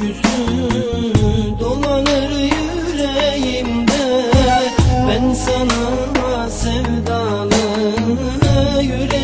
öyküsü dolanır yüreğimde. Ben sana sevdalı yüreğimde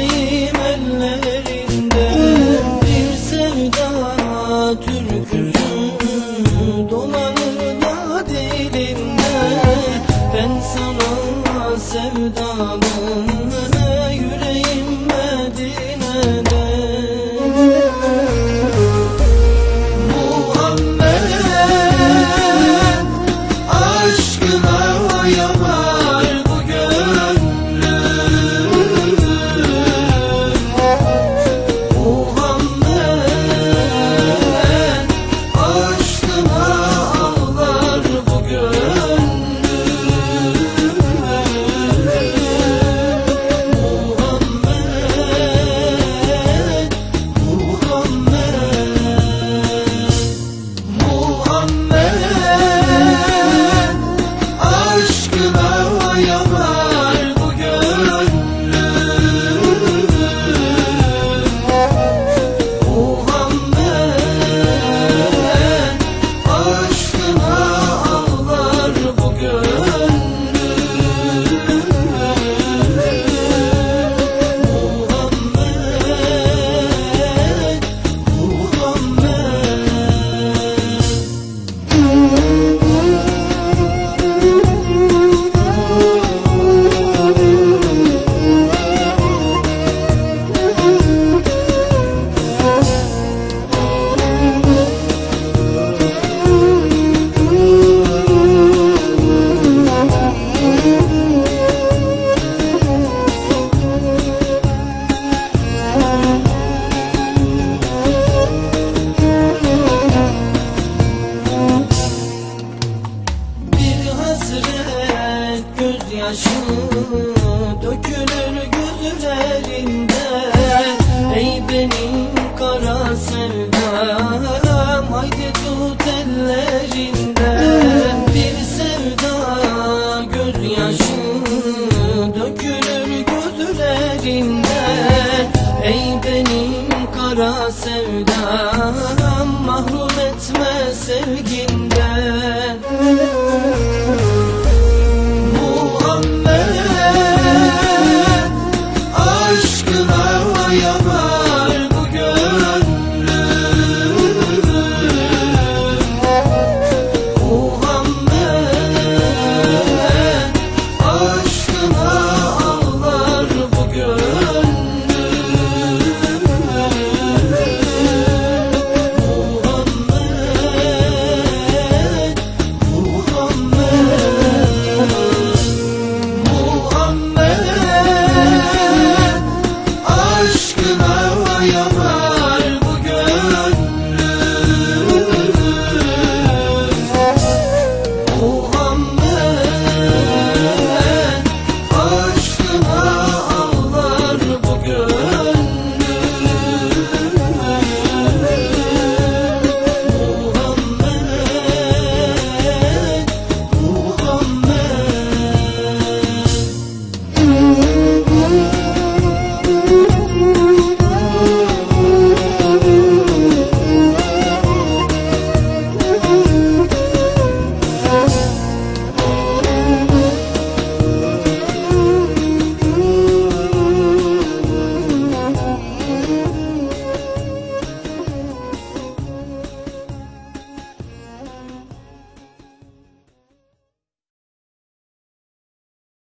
hasret gözyaşı dökülür gözlerinde Ey benim kara sevdam haydi tut ellerinden Bir sevda gözyaşı dökülür gözlerinden Ey benim kara sevdam mahrum etme sevgilim